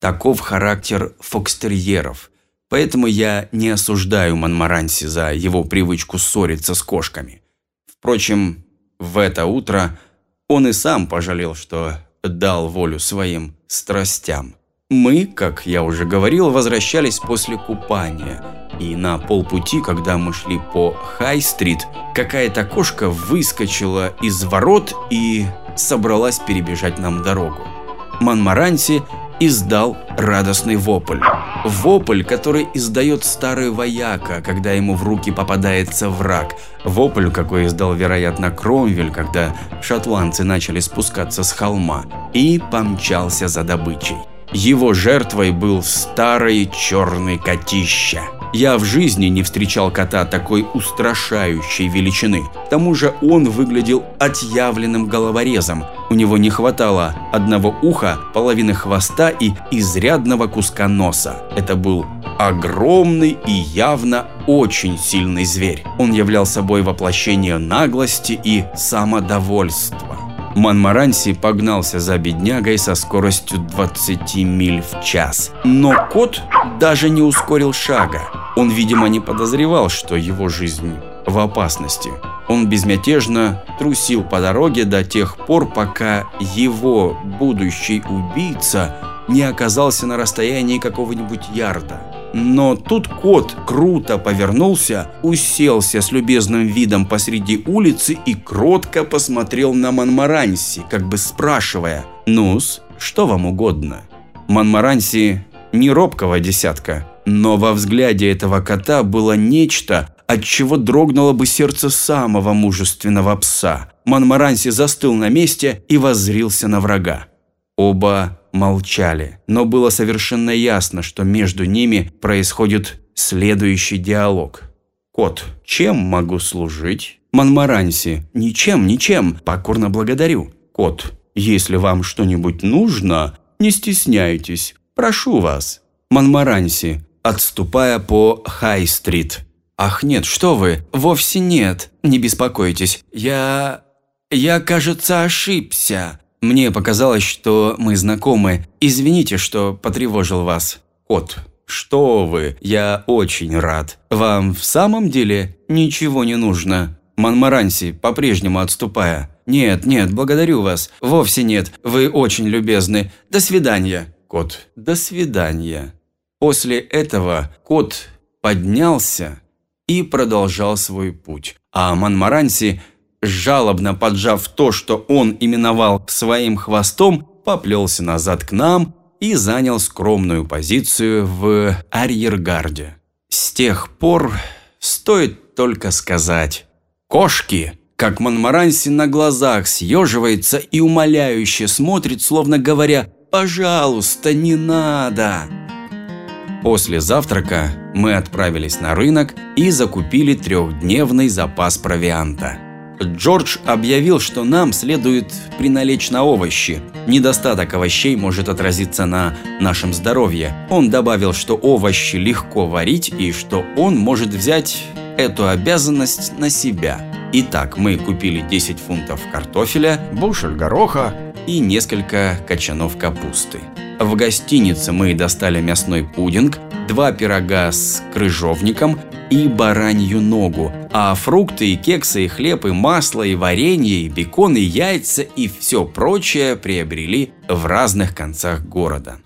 Таков характер фокстерьеров. Поэтому я не осуждаю Монмаранси за его привычку ссориться с кошками. Впрочем, в это утро он и сам пожалел, что дал волю своим страстям. Мы, как я уже говорил, возвращались после купания. И на полпути, когда мы шли по Хай-стрит, какая-то кошка выскочила из ворот и собралась перебежать нам дорогу. Манмаранси издал радостный вопль. Вопль, который издает старый вояка, когда ему в руки попадается враг. Вопль, какой издал, вероятно, Кромвель, когда шотландцы начали спускаться с холма. И помчался за добычей. Его жертвой был старый черный котища. Я в жизни не встречал кота такой устрашающей величины. К тому же он выглядел отъявленным головорезом. У него не хватало одного уха, половины хвоста и изрядного куска носа. Это был огромный и явно очень сильный зверь. Он являл собой воплощение наглости и самодовольства. Манмаранси погнался за беднягой со скоростью 20 миль в час. Но кот даже не ускорил шага. Он, видимо, не подозревал, что его жизнь в опасности. Он безмятежно трусил по дороге до тех пор, пока его будущий убийца не оказался на расстоянии какого-нибудь ярда. Но тут кот круто повернулся, уселся с любезным видом посреди улицы и кротко посмотрел на Манмаранси, как бы спрашивая «Ну-с, что вам угодно?» Манмаранси не робкого десятка, но во взгляде этого кота было нечто, от чего дрогнуло бы сердце самого мужественного пса. Манмаранси застыл на месте и воззрился на врага. Оба молчали, но было совершенно ясно, что между ними происходит следующий диалог. «Кот, чем могу служить?» «Манмаранси, ничем, ничем, покорно благодарю». «Кот, если вам что-нибудь нужно, не стесняйтесь, прошу вас». «Манмаранси, отступая по Хай-стрит». «Ах нет, что вы, вовсе нет, не беспокойтесь, я... я, кажется, ошибся. Мне показалось, что мы знакомы. Извините, что потревожил вас. Кот, что вы, я очень рад. Вам в самом деле ничего не нужно. Манмаранси, по-прежнему отступая. Нет, нет, благодарю вас. Вовсе нет. Вы очень любезны. До свидания. Кот, до свидания. После этого кот поднялся и продолжал свой путь. А Манмаранси жалобно поджав то, что он именовал своим хвостом, поплелся назад к нам и занял скромную позицию в арьергарде. С тех пор стоит только сказать «Кошки!» Как Монмаранси на глазах съеживается и умоляюще смотрит, словно говоря «Пожалуйста, не надо!» После завтрака мы отправились на рынок и закупили трехдневный запас провианта. Джордж объявил, что нам следует приналечь на овощи. Недостаток овощей может отразиться на нашем здоровье. Он добавил, что овощи легко варить и что он может взять эту обязанность на себя. Итак, мы купили 10 фунтов картофеля, бушель гороха и несколько качанов капусты. В гостинице мы достали мясной пудинг, два пирога с крыжовником и баранью ногу, а фрукты и кексы и хлеб и масло и варенье и бекон и яйца и все прочее приобрели в разных концах города.